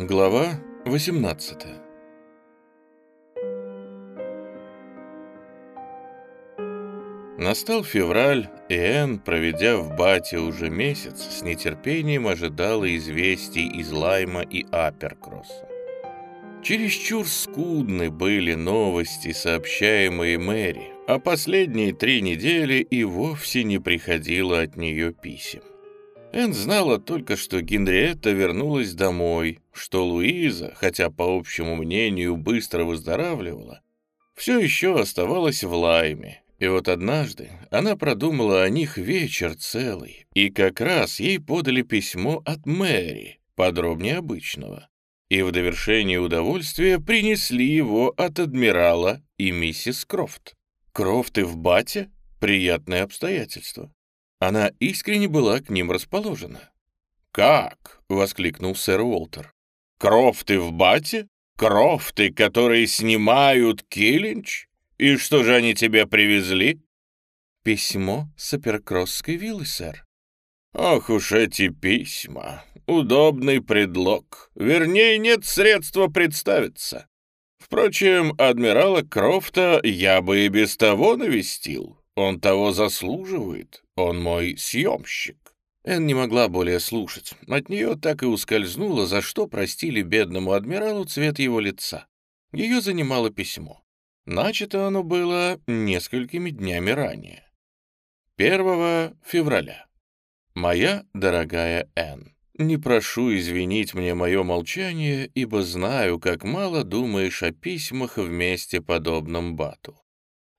Глава 18 Настал февраль, и Энн, проведя в Бате уже месяц, с нетерпением ожидала известий из Лайма и Аперкросса. Чересчур скудны были новости, сообщаемые Мэри, а последние три недели и вовсе не приходило от нее писем. Энн знала только, что Генриетта вернулась домой, что Луиза, хотя по общему мнению быстро выздоравливала, все еще оставалась в Лайме. И вот однажды она продумала о них вечер целый, и как раз ей подали письмо от Мэри, подробнее обычного. И в довершение удовольствия принесли его от адмирала и миссис Крофт. Крофт и в бате — приятное обстоятельство. Она искренне была к ним расположена. «Как?» — воскликнул сэр Уолтер. «Крофты в бате? Крофты, которые снимают Киллинч? И что же они тебе привезли?» «Письмо с Аперкроссской виллы, сэр». «Ох уж эти письма! Удобный предлог. Вернее, нет средства представиться. Впрочем, адмирала Крофта я бы и без того навестил. Он того заслуживает. Он мой съемщик». Эн не могла более слушать. От нее так и ускользнуло, за что простили бедному адмиралу цвет его лица. Ее занимало письмо. Начато оно было несколькими днями ранее. 1 февраля. «Моя дорогая Энн, не прошу извинить мне мое молчание, ибо знаю, как мало думаешь о письмах вместе подобном Бату.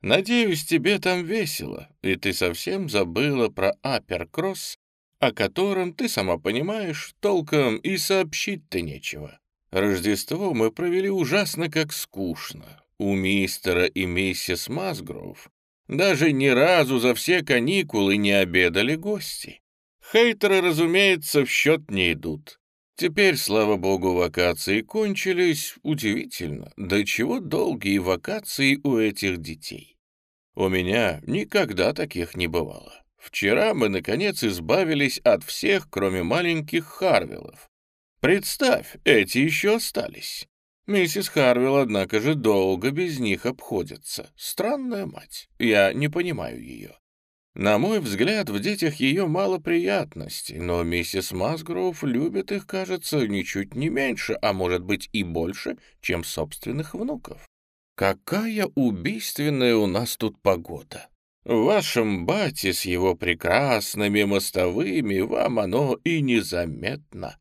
Надеюсь, тебе там весело, и ты совсем забыла про Аперкросс, о котором, ты сама понимаешь, толком и сообщить-то нечего. Рождество мы провели ужасно как скучно. У мистера и миссис Масгроув даже ни разу за все каникулы не обедали гости. Хейтеры, разумеется, в счет не идут. Теперь, слава богу, вакации кончились. Удивительно, до чего долгие вакации у этих детей. У меня никогда таких не бывало. Вчера мы, наконец, избавились от всех, кроме маленьких Харвиллов. Представь, эти еще остались. Миссис Харвилл, однако же, долго без них обходится. Странная мать. Я не понимаю ее. На мой взгляд, в детях ее мало приятностей, но миссис Масгроув любит их, кажется, ничуть не меньше, а может быть и больше, чем собственных внуков. Какая убийственная у нас тут погода! В вашем бате с его прекрасными мостовыми вам оно и незаметно.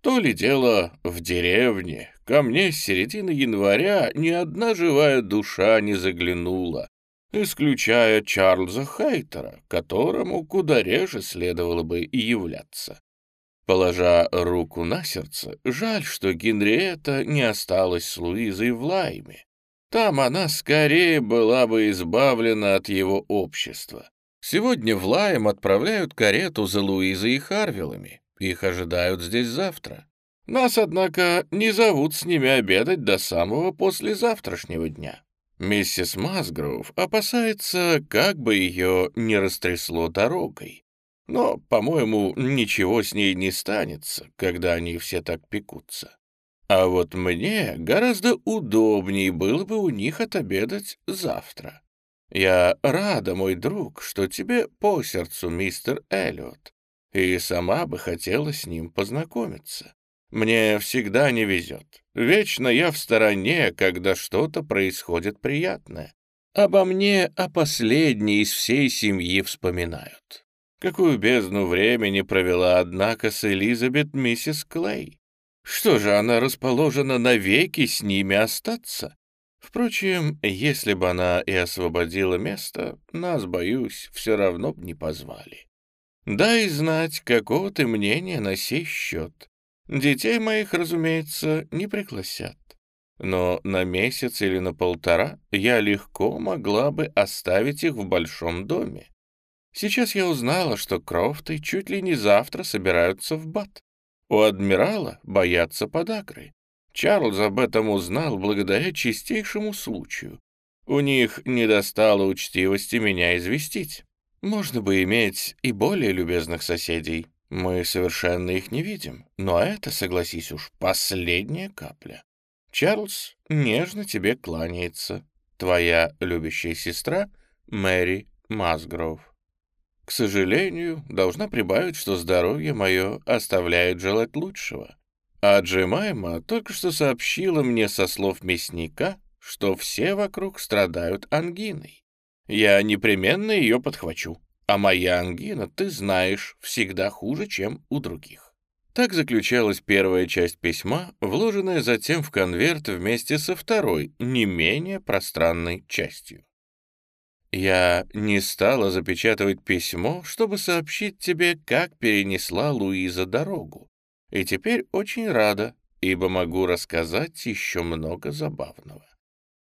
То ли дело в деревне. Ко мне с середины января ни одна живая душа не заглянула, исключая Чарльза Хейтера, которому куда реже следовало бы и являться. Положа руку на сердце, жаль, что Генриетта не осталась с Луизой в Лайме. Там она скорее была бы избавлена от его общества. Сегодня в Лайм отправляют карету за Луизой и Харвиллами. Их ожидают здесь завтра. Нас, однако, не зовут с ними обедать до самого послезавтрашнего дня. Миссис Масгроув опасается, как бы ее не растрясло дорогой. Но, по-моему, ничего с ней не станется, когда они все так пекутся. А вот мне гораздо удобнее было бы у них отобедать завтра. Я рада, мой друг, что тебе по сердцу мистер Эллиот, и сама бы хотела с ним познакомиться. Мне всегда не везет. Вечно я в стороне, когда что-то происходит приятное. Обо мне, о последней из всей семьи вспоминают. Какую бездну времени провела, однако, с Элизабет миссис Клей. Что же, она расположена навеки с ними остаться? Впрочем, если бы она и освободила место, нас, боюсь, все равно б не позвали. Дай знать, какого ты мнения на сей счет. Детей моих, разумеется, не пригласят. Но на месяц или на полтора я легко могла бы оставить их в большом доме. Сейчас я узнала, что Крофты чуть ли не завтра собираются в Бат. У адмирала боятся подагры. Чарльз об этом узнал благодаря чистейшему случаю. У них не достало учтивости меня известить. Можно бы иметь и более любезных соседей. Мы совершенно их не видим, но это, согласись уж, последняя капля. Чарльз нежно тебе кланяется. Твоя любящая сестра Мэри Масгров. К сожалению, должна прибавить, что здоровье мое оставляет желать лучшего. А Джемайма только что сообщила мне со слов мясника, что все вокруг страдают ангиной. Я непременно ее подхвачу, а моя ангина, ты знаешь, всегда хуже, чем у других. Так заключалась первая часть письма, вложенная затем в конверт вместе со второй, не менее пространной частью. Я не стала запечатывать письмо, чтобы сообщить тебе, как перенесла Луиза дорогу. И теперь очень рада, ибо могу рассказать еще много забавного.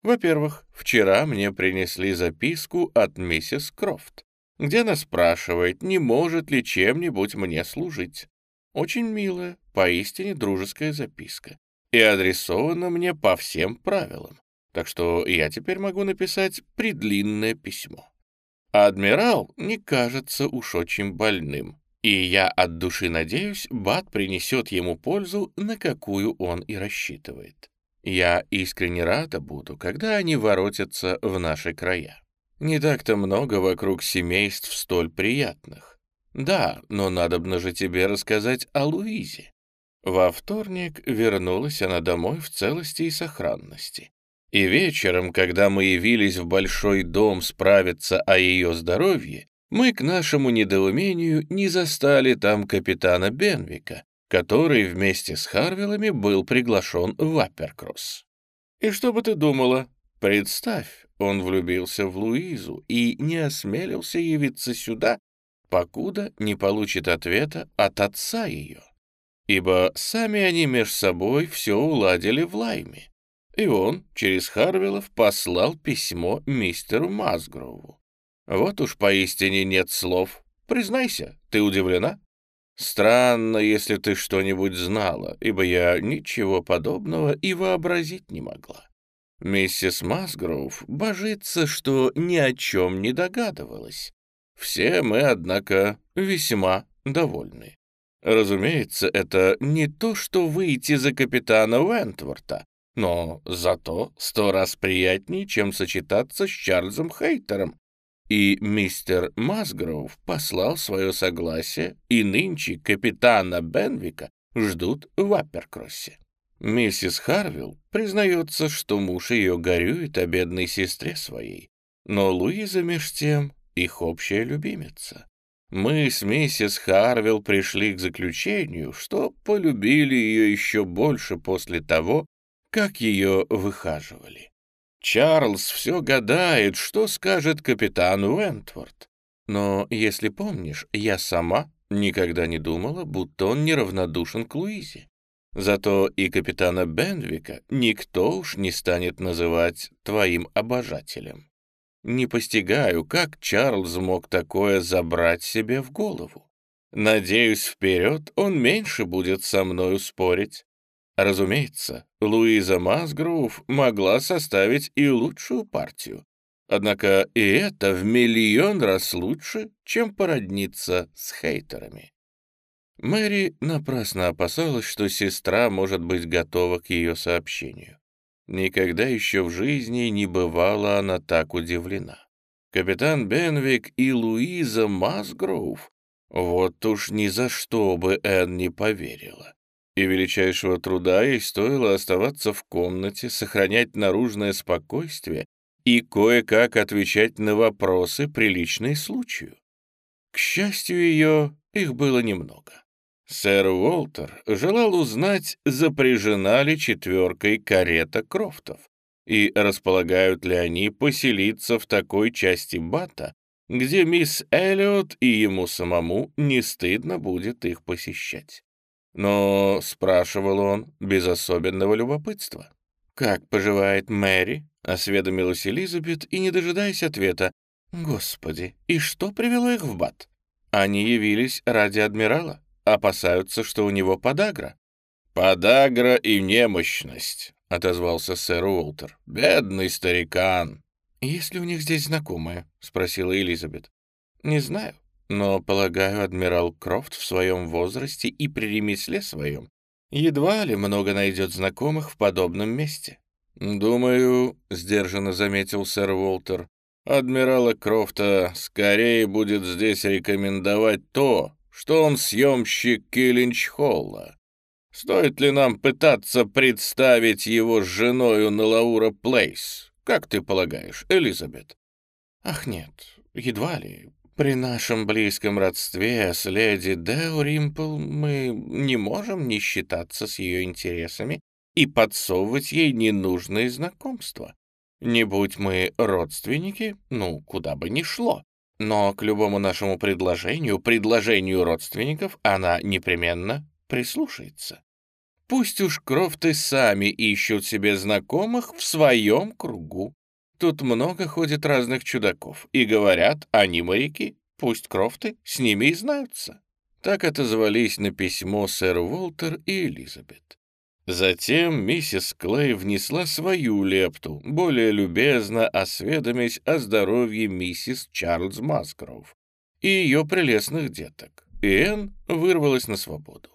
Во-первых, вчера мне принесли записку от миссис Крофт, где она спрашивает, не может ли чем-нибудь мне служить. Очень милая, поистине дружеская записка. И адресована мне по всем правилам так что я теперь могу написать предлинное письмо. Адмирал не кажется уж очень больным, и я от души надеюсь, Бат принесет ему пользу, на какую он и рассчитывает. Я искренне рада буду, когда они воротятся в наши края. Не так-то много вокруг семейств столь приятных. Да, но надобно же тебе рассказать о Луизе. Во вторник вернулась она домой в целости и сохранности. И вечером, когда мы явились в большой дом справиться о ее здоровье, мы, к нашему недоумению, не застали там капитана Бенвика, который вместе с Харвиллами был приглашен в Апперкросс. И что бы ты думала? Представь, он влюбился в Луизу и не осмелился явиться сюда, покуда не получит ответа от отца ее. Ибо сами они меж собой все уладили в Лайме. И он через Харвиллов послал письмо мистеру Масгрову. Вот уж поистине нет слов. Признайся, ты удивлена? Странно, если ты что-нибудь знала, ибо я ничего подобного и вообразить не могла. Миссис Масгроув божится, что ни о чем не догадывалась. Все мы, однако, весьма довольны. Разумеется, это не то, что выйти за капитана Вентворта, но зато сто раз приятнее, чем сочетаться с Чарльзом Хейтером. И мистер Масгроув послал свое согласие, и нынче капитана Бенвика ждут в Апперкроссе. Миссис Харвилл признается, что муж ее горюет о бедной сестре своей, но Луиза меж тем их общая любимица. Мы с миссис Харвилл пришли к заключению, что полюбили ее еще больше после того, как ее выхаживали. Чарльз все гадает, что скажет капитан Уэнтворд. Но, если помнишь, я сама никогда не думала, будто он неравнодушен к Луизе. Зато и капитана Бенвика никто уж не станет называть твоим обожателем. Не постигаю, как Чарльз мог такое забрать себе в голову. Надеюсь, вперед он меньше будет со мною спорить. Разумеется, Луиза Масгроув могла составить и лучшую партию. Однако и это в миллион раз лучше, чем породниться с хейтерами. Мэри напрасно опасалась, что сестра может быть готова к ее сообщению. Никогда еще в жизни не бывала она так удивлена. Капитан Бенвик и Луиза Масгроув вот уж ни за что бы Энн не поверила и величайшего труда ей стоило оставаться в комнате, сохранять наружное спокойствие и кое-как отвечать на вопросы, приличные случаю. К счастью ее, их было немного. Сэр Уолтер желал узнать, запряжена ли четверкой карета Крофтов и располагают ли они поселиться в такой части Бата, где мисс Эллиот и ему самому не стыдно будет их посещать. Но спрашивал он без особенного любопытства. «Как поживает Мэри?» — осведомилась Элизабет и, не дожидаясь ответа, «Господи, и что привело их в Бат? Они явились ради адмирала, опасаются, что у него подагра». «Подагра и немощность», — отозвался сэр Уолтер. «Бедный старикан». «Есть ли у них здесь знакомые?» — спросила Элизабет. «Не знаю. Но, полагаю, адмирал Крофт в своем возрасте и при ремесле своем едва ли много найдет знакомых в подобном месте. «Думаю», — сдержанно заметил сэр Уолтер, «адмирала Крофта скорее будет здесь рекомендовать то, что он съемщик Киллинч-Холла. Стоит ли нам пытаться представить его с женою на Лаура Плейс? Как ты полагаешь, Элизабет?» «Ах, нет, едва ли. При нашем близком родстве с леди Деуримпл мы не можем не считаться с ее интересами и подсовывать ей ненужные знакомства. Не будь мы родственники, ну, куда бы ни шло. Но к любому нашему предложению, предложению родственников, она непременно прислушается. Пусть уж крофты сами ищут себе знакомых в своем кругу. Тут много ходит разных чудаков, и говорят, они моряки, пусть Крофты с ними и знаются. Так отозвались на письмо сэр Уолтер и Элизабет. Затем миссис Клей внесла свою лепту, более любезно осведомясь о здоровье миссис Чарльз Маскроув и ее прелестных деток. И Энн вырвалась на свободу.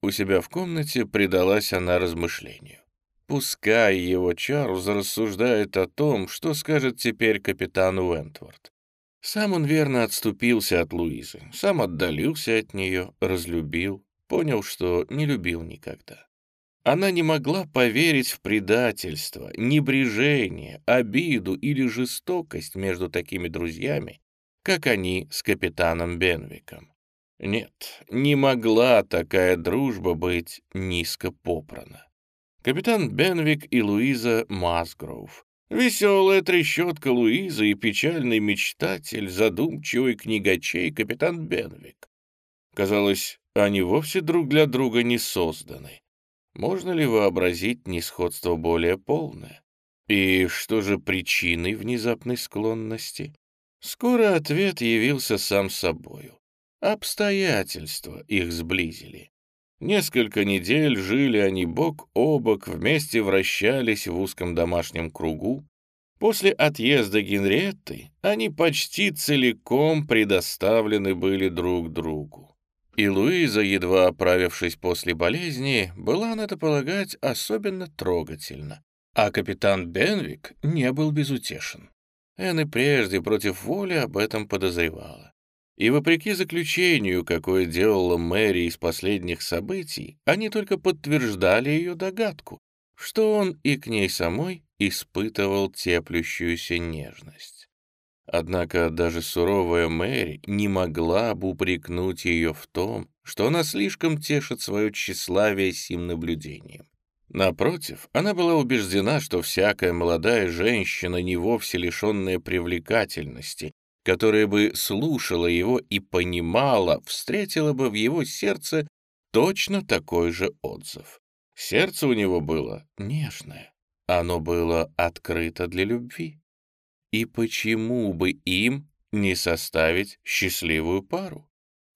У себя в комнате предалась она размышлению. Пускай его Чарльз рассуждает о том, что скажет теперь капитан Уэнтворд. Сам он верно отступился от Луизы, сам отдалился от нее, разлюбил, понял, что не любил никогда. Она не могла поверить в предательство, небрежение, обиду или жестокость между такими друзьями, как они с капитаном Бенвиком. Нет, не могла такая дружба быть низко попрана капитан Бенвик и Луиза Масгроув. Веселая трещотка Луиза и печальный мечтатель, задумчивый книгачей капитан Бенвик. Казалось, они вовсе друг для друга не созданы. Можно ли вообразить несходство более полное? И что же причиной внезапной склонности? Скоро ответ явился сам собою. Обстоятельства их сблизили. Несколько недель жили они бок о бок, вместе вращались в узком домашнем кругу. После отъезда Генриетты они почти целиком предоставлены были друг другу. И Луиза, едва оправившись после болезни, была, надо полагать, особенно трогательна. А капитан Бенвик не был безутешен. Энн и прежде против воли об этом подозревала. И вопреки заключению, какое делала Мэри из последних событий, они только подтверждали ее догадку, что он и к ней самой испытывал теплющуюся нежность. Однако даже суровая Мэри не могла бы упрекнуть ее в том, что она слишком тешит свое тщеславие сим наблюдением. Напротив, она была убеждена, что всякая молодая женщина, не вовсе лишенная привлекательности, которая бы слушала его и понимала, встретила бы в его сердце точно такой же отзыв. Сердце у него было нежное, оно было открыто для любви. И почему бы им не составить счастливую пару?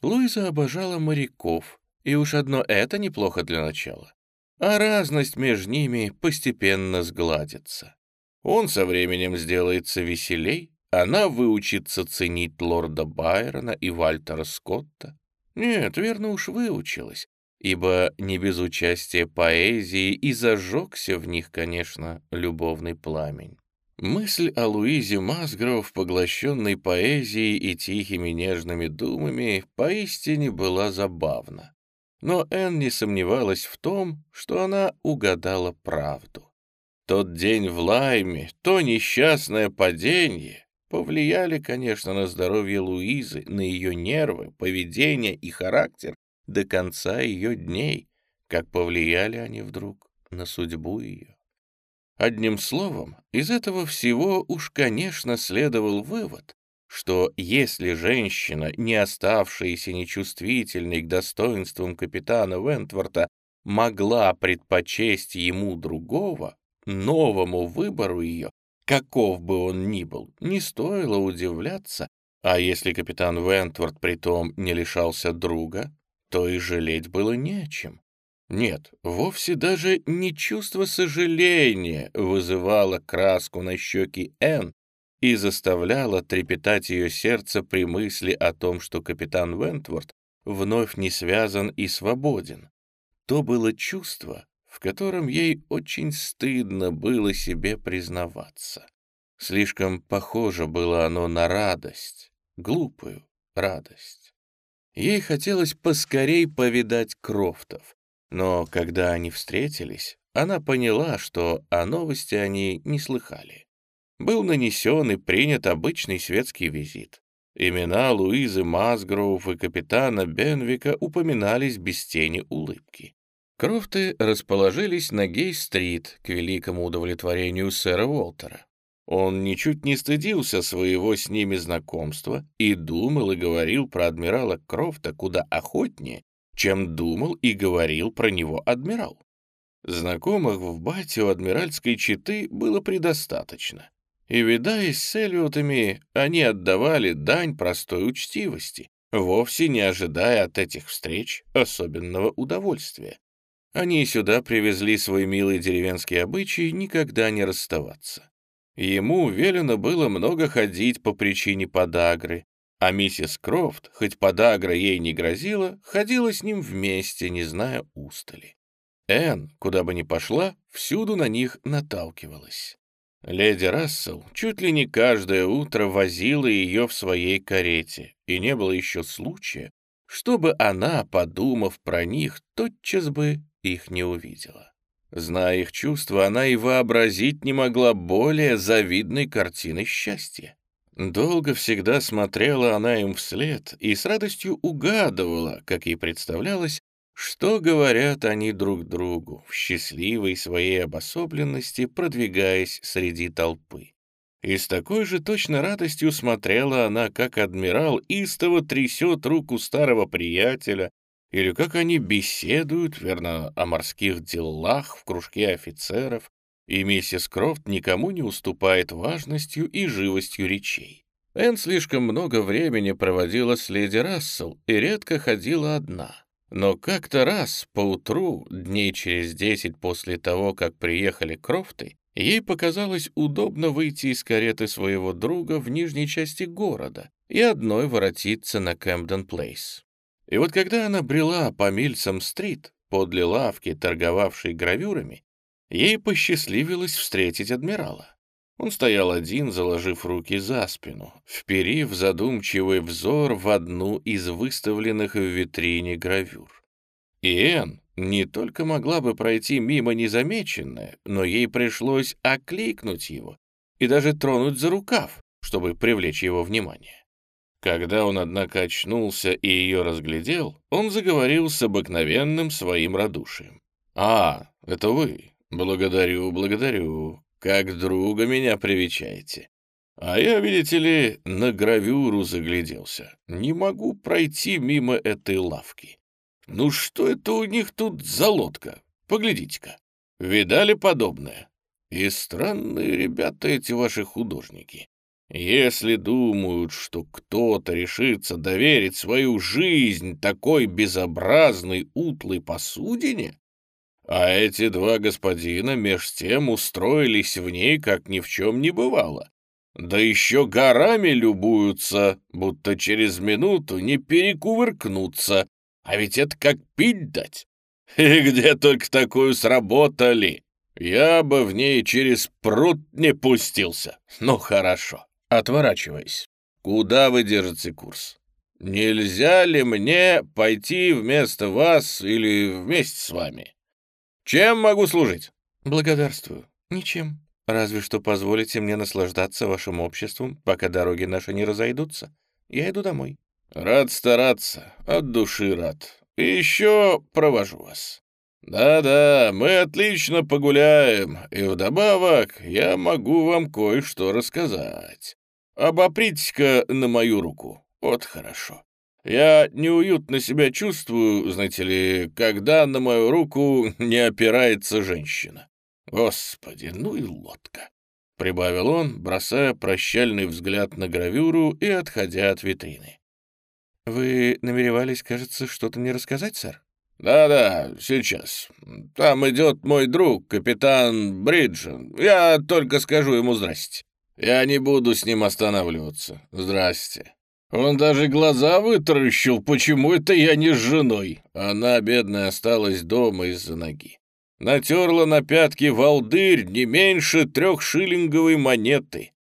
Луиза обожала моряков, и уж одно это неплохо для начала. А разность между ними постепенно сгладится. Он со временем сделается веселей, она выучится ценить лорда Байрона и Вальтера Скотта? Нет, верно уж выучилась, ибо не без участия поэзии и зажегся в них, конечно, любовный пламень. Мысль о Луизе Масгров, поглощенной поэзией и тихими нежными думами, поистине была забавна. Но Энн не сомневалась в том, что она угадала правду. Тот день в Лайме, то несчастное падение повлияли, конечно, на здоровье Луизы, на ее нервы, поведение и характер до конца ее дней, как повлияли они вдруг на судьбу ее. Одним словом, из этого всего уж, конечно, следовал вывод, что если женщина, не оставшаяся нечувствительной к достоинствам капитана Вентворта, могла предпочесть ему другого, новому выбору ее каков бы он ни был, не стоило удивляться, а если капитан Вентворд притом не лишался друга, то и жалеть было не чем. Нет, вовсе даже не чувство сожаления вызывало краску на щеки Энн, и заставляла трепетать ее сердце при мысли о том, что капитан Вентворд вновь не связан и свободен. То было чувство, в котором ей очень стыдно было себе признаваться. Слишком похоже было оно на радость, глупую радость. Ей хотелось поскорей повидать Крофтов, но когда они встретились, она поняла, что о новости они не слыхали. Был нанесен и принят обычный светский визит. Имена Луизы Масгроув и капитана Бенвика упоминались без тени улыбки. Крофты расположились на Гей-стрит к великому удовлетворению сэра Уолтера. Он ничуть не стыдился своего с ними знакомства и думал и говорил про адмирала Крофта куда охотнее, чем думал и говорил про него адмирал. Знакомых в бате у адмиральской четы было предостаточно, и, видаясь с Эллиотами, они отдавали дань простой учтивости, вовсе не ожидая от этих встреч особенного удовольствия. Они сюда привезли свой милый деревенский обычай никогда не расставаться. Ему велено было много ходить по причине подагры, а миссис Крофт, хоть подагра ей не грозила, ходила с ним вместе, не зная устали. Энн, куда бы ни пошла, всюду на них наталкивалась. Леди Рассел чуть ли не каждое утро возила ее в своей карете, и не было еще случая, чтобы она, подумав про них, тотчас бы их не увидела. Зная их чувства, она и вообразить не могла более завидной картины счастья. Долго всегда смотрела она им вслед и с радостью угадывала, как ей представлялось, что говорят они друг другу, в счастливой своей обособленности продвигаясь среди толпы. И с такой же точно радостью смотрела она, как адмирал истово трясет руку старого приятеля, или как они беседуют, верно, о морских делах в кружке офицеров, и миссис Крофт никому не уступает важностью и живостью речей. Энн слишком много времени проводила с леди Рассел и редко ходила одна. Но как-то раз поутру, дней через десять после того, как приехали Крофты, ей показалось удобно выйти из кареты своего друга в нижней части города и одной воротиться на Кэмпден-Плейс. И вот когда она брела по Мильсом-стрит, подле лавки, торговавшей гравюрами, ей посчастливилось встретить адмирала. Он стоял один, заложив руки за спину, вперив задумчивый взор в одну из выставленных в витрине гравюр. И Энн не только могла бы пройти мимо незамеченная, но ей пришлось окликнуть его и даже тронуть за рукав, чтобы привлечь его внимание. Когда он, однако, очнулся и ее разглядел, он заговорил с обыкновенным своим радушием. «А, это вы. Благодарю, благодарю. Как друга меня привечаете. А я, видите ли, на гравюру загляделся. Не могу пройти мимо этой лавки. Ну что это у них тут за лодка? Поглядите-ка. Видали подобное? И странные ребята эти ваши художники. Если думают, что кто-то решится доверить свою жизнь такой безобразной утлой посудине, а эти два господина меж тем устроились в ней, как ни в чем не бывало, да еще горами любуются, будто через минуту не перекувыркнутся, а ведь это как пить дать. И где только такую сработали, я бы в ней через пруд не пустился. Ну, хорошо отворачиваясь. «Куда вы держите курс? Нельзя ли мне пойти вместо вас или вместе с вами? Чем могу служить?» «Благодарствую. Ничем. Разве что позволите мне наслаждаться вашим обществом, пока дороги наши не разойдутся. Я иду домой». «Рад стараться, от души рад. И еще провожу вас». «Да-да, мы отлично погуляем, и вдобавок я могу вам кое-что рассказать. Обопритесь-ка на мою руку, вот хорошо. Я неуютно себя чувствую, знаете ли, когда на мою руку не опирается женщина. Господи, ну и лодка!» — прибавил он, бросая прощальный взгляд на гравюру и отходя от витрины. «Вы намеревались, кажется, что-то мне рассказать, сэр?» «Да-да, сейчас. Там идет мой друг, капитан Бриджен. Я только скажу ему здрасте». Я не буду с ним останавливаться. Здрасте. Он даже глаза вытаращил, почему это я не с женой. Она, бедная, осталась дома из-за ноги. Натерла на пятки волдырь не меньше трехшиллинговой монеты.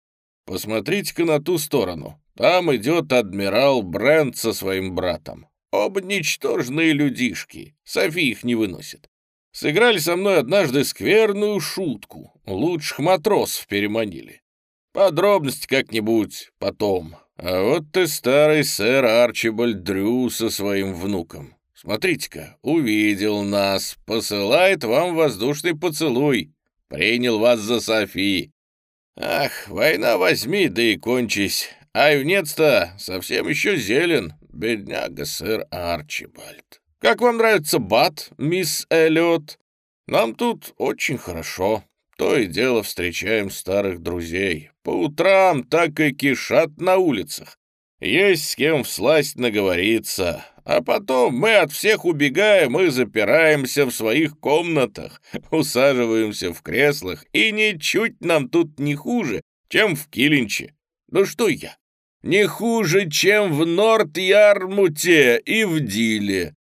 Посмотрите-ка на ту сторону. Там идет адмирал Брент со своим братом. Оба ничтожные людишки. Софи их не выносит. Сыграли со мной однажды скверную шутку. Лучших матросов переманили. Подробности как-нибудь потом. А вот ты старый сэр Арчибальд Дрю со своим внуком. Смотрите-ка, увидел нас, посылает вам воздушный поцелуй. Принял вас за Софи. Ах, война возьми, да и кончись. А юнец-то совсем еще зелен, бедняга сэр Арчибальд. Как вам нравится бат, мисс Эллиот? Нам тут очень хорошо. То и дело встречаем старых друзей. По утрам так и кишат на улицах. Есть с кем всласть наговориться. А потом мы от всех убегаем и запираемся в своих комнатах, усаживаемся в креслах, и ничуть нам тут не хуже, чем в Килинче. Ну что я? Не хуже, чем в Норт-Ярмуте и в Диле.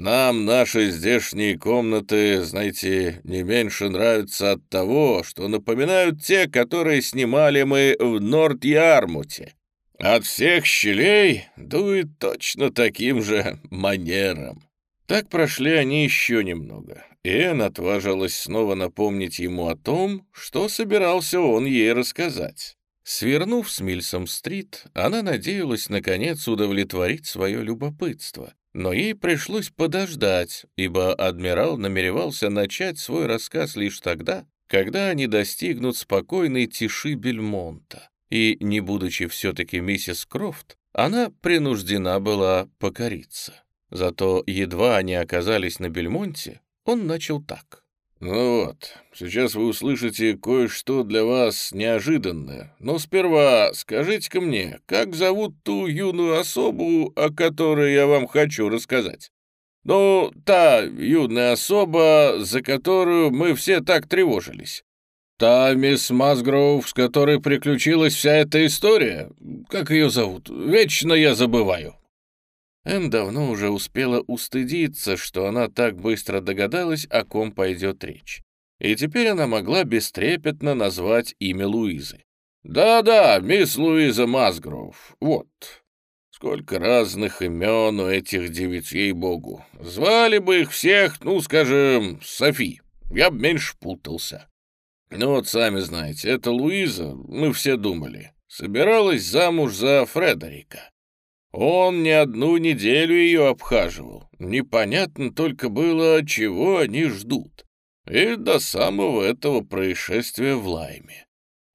Нам наши здешние комнаты, знаете, не меньше нравятся от того, что напоминают те, которые снимали мы в Норт-Ярмуте. От всех щелей дует точно таким же манером. Так прошли они еще немного, Энн отважилась снова напомнить ему о том, что собирался он ей рассказать. Свернув с Мильсом-стрит, она надеялась, наконец, удовлетворить свое любопытство. Но ей пришлось подождать, ибо адмирал намеревался начать свой рассказ лишь тогда, когда они достигнут спокойной тиши Бельмонта. И, не будучи все-таки миссис Крофт, она принуждена была покориться. Зато едва они оказались на Бельмонте, он начал так. «Ну вот, сейчас вы услышите кое-что для вас неожиданное. Но сперва скажите-ка мне, как зовут ту юную особу, о которой я вам хочу рассказать? Ну, та юная особа, за которую мы все так тревожились. Та мисс Масгроув, с которой приключилась вся эта история. Как ее зовут? Вечно я забываю». Энн давно уже успела устыдиться, что она так быстро догадалась, о ком пойдет речь. И теперь она могла бестрепетно назвать имя Луизы. «Да-да, мисс Луиза Масгроув, вот. Сколько разных имен у этих девиц, ей-богу. Звали бы их всех, ну, скажем, Софи. Я бы меньше путался. Ну вот, сами знаете, это Луиза, мы все думали, собиралась замуж за Фредерика. Он не одну неделю ее обхаживал. Непонятно только было, чего они ждут. И до самого этого происшествия в Лайме.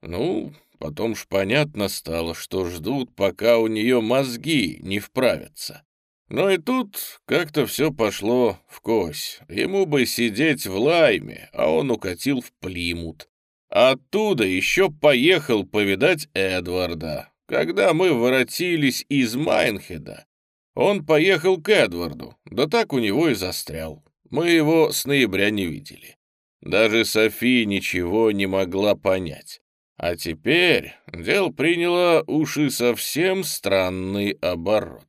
Ну, потом ж понятно стало, что ждут, пока у нее мозги не вправятся. Но и тут как-то все пошло в кось. Ему бы сидеть в Лайме, а он укатил в Плимут. Оттуда еще поехал повидать Эдварда, когда мы воротились из Майнхеда, он поехал к Эдварду, да так у него и застрял. Мы его с ноября не видели. Даже София ничего не могла понять. А теперь дело приняло уж совсем странный оборот.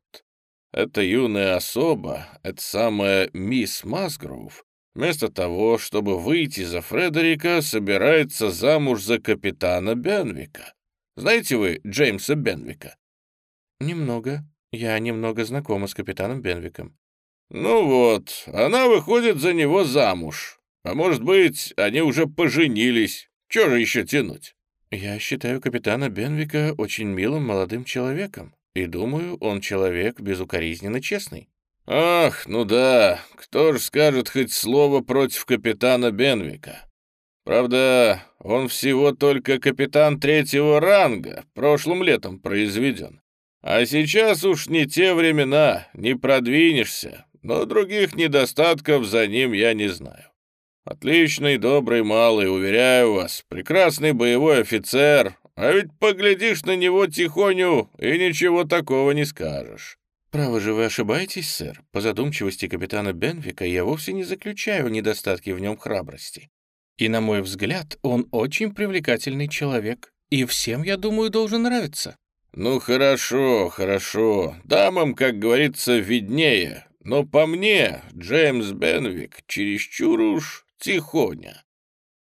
Эта юная особа, эта самая мисс Масгроув, вместо того, чтобы выйти за Фредерика, собирается замуж за капитана Бенвика. Знаете вы Джеймса Бенвика?» «Немного. Я немного знакома с капитаном Бенвиком». «Ну вот, она выходит за него замуж. А может быть, они уже поженились. Чего же еще тянуть?» «Я считаю капитана Бенвика очень милым молодым человеком, и думаю, он человек безукоризненно честный». «Ах, ну да, кто же скажет хоть слово против капитана Бенвика? Правда, он всего только капитан третьего ранга, прошлым летом произведен. А сейчас уж не те времена, не продвинешься, но других недостатков за ним я не знаю. Отличный, добрый малый, уверяю вас, прекрасный боевой офицер, а ведь поглядишь на него тихоню и ничего такого не скажешь. «Право же вы ошибаетесь, сэр. По задумчивости капитана Бенвика я вовсе не заключаю недостатки в нем храбрости. И, на мой взгляд, он очень привлекательный человек. и всем, я думаю, должен нравиться». «Ну хорошо, хорошо. Дамам, как говорится, виднее. Но по мне, Джеймс Бенвик чересчур уж тихоня.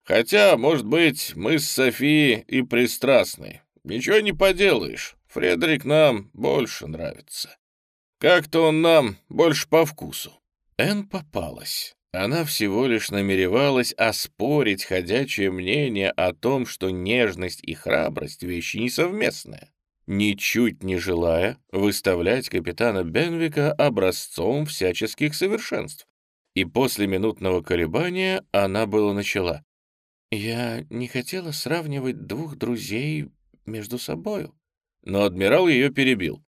Хотя, может быть, мы с Софией и пристрастны. Ничего не поделаешь. Фредерик нам больше нравится. Как-то он нам больше по вкусу». Эн попалась. Она всего лишь намеревалась оспорить ходячее мнение о том, что нежность и храбрость — вещи несовместные, ничуть не желая выставлять капитана Бенвика образцом всяческих совершенств. И после минутного колебания она было начала. «Я не хотела сравнивать двух друзей между собою». Но адмирал ее перебил.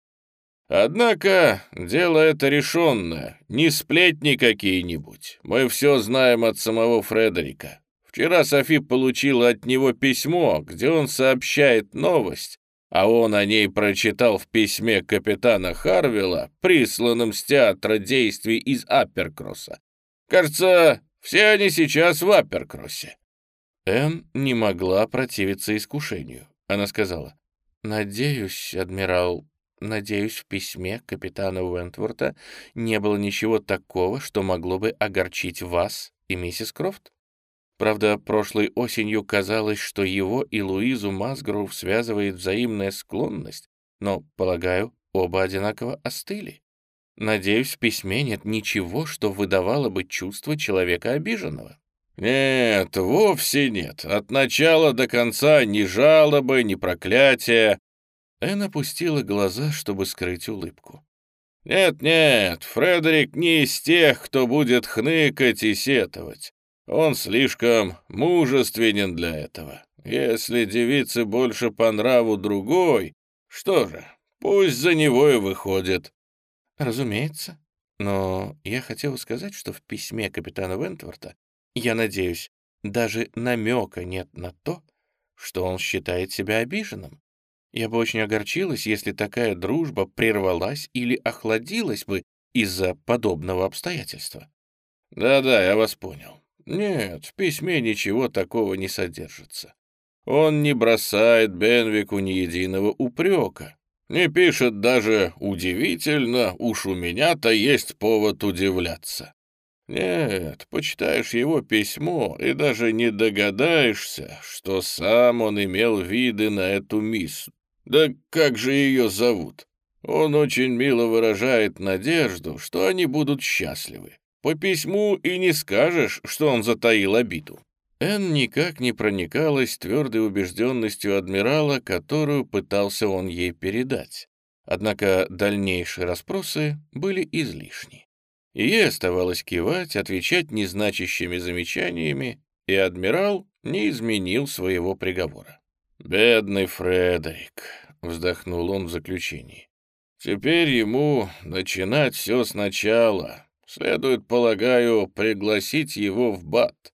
Однако дело это решенное, не сплетни какие-нибудь. Мы все знаем от самого Фредерика. Вчера Софи получила от него письмо, где он сообщает новость, а он о ней прочитал в письме капитана Харвилла, присланном с театра действий из Апперкросса. Кажется, все они сейчас в Апперкроссе. Энн не могла противиться искушению. Она сказала, «Надеюсь, адмирал, Надеюсь, в письме капитана Уэнтворта не было ничего такого, что могло бы огорчить вас и миссис Крофт? Правда, прошлой осенью казалось, что его и Луизу Масгроув связывает взаимная склонность, но, полагаю, оба одинаково остыли. Надеюсь, в письме нет ничего, что выдавало бы чувство человека обиженного. «Нет, вовсе нет. От начала до конца ни жалобы, ни проклятия. Эн опустила глаза, чтобы скрыть улыбку. «Нет-нет, Фредерик не из тех, кто будет хныкать и сетовать. Он слишком мужественен для этого. Если девице больше по нраву другой, что же, пусть за него и выходит». «Разумеется. Но я хотел сказать, что в письме капитана Вентворта, я надеюсь, даже намека нет на то, что он считает себя обиженным. Я бы очень огорчилась, если такая дружба прервалась или охладилась бы из-за подобного обстоятельства. Да-да, я вас понял. Нет, в письме ничего такого не содержится. Он не бросает Бенвику ни единого упрека. Не пишет даже «удивительно, уж у меня-то есть повод удивляться». Нет, почитаешь его письмо и даже не догадаешься, что сам он имел виды на эту мисс да как же ее зовут? Он очень мило выражает надежду, что они будут счастливы. По письму и не скажешь, что он затаил обиду. Энн никак не проникалась твердой убежденностью адмирала, которую пытался он ей передать. Однако дальнейшие расспросы были излишни. И ей оставалось кивать, отвечать незначащими замечаниями, и адмирал не изменил своего приговора. «Бедный Фредерик», — вздохнул он в заключении. «Теперь ему начинать все сначала. Следует, полагаю, пригласить его в БАТ.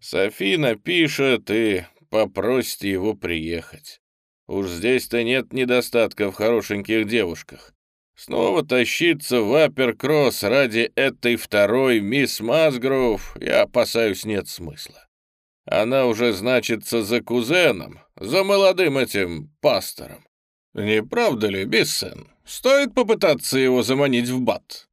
Софи напишет и попросит его приехать. Уж здесь-то нет недостатка в хорошеньких девушках. Снова тащиться в Апперкросс ради этой второй мисс Масгроув, я опасаюсь, нет смысла. Она уже значится за кузеном, за молодым этим пастором. Не правда ли, Биссен? Стоит попытаться его заманить в бат?»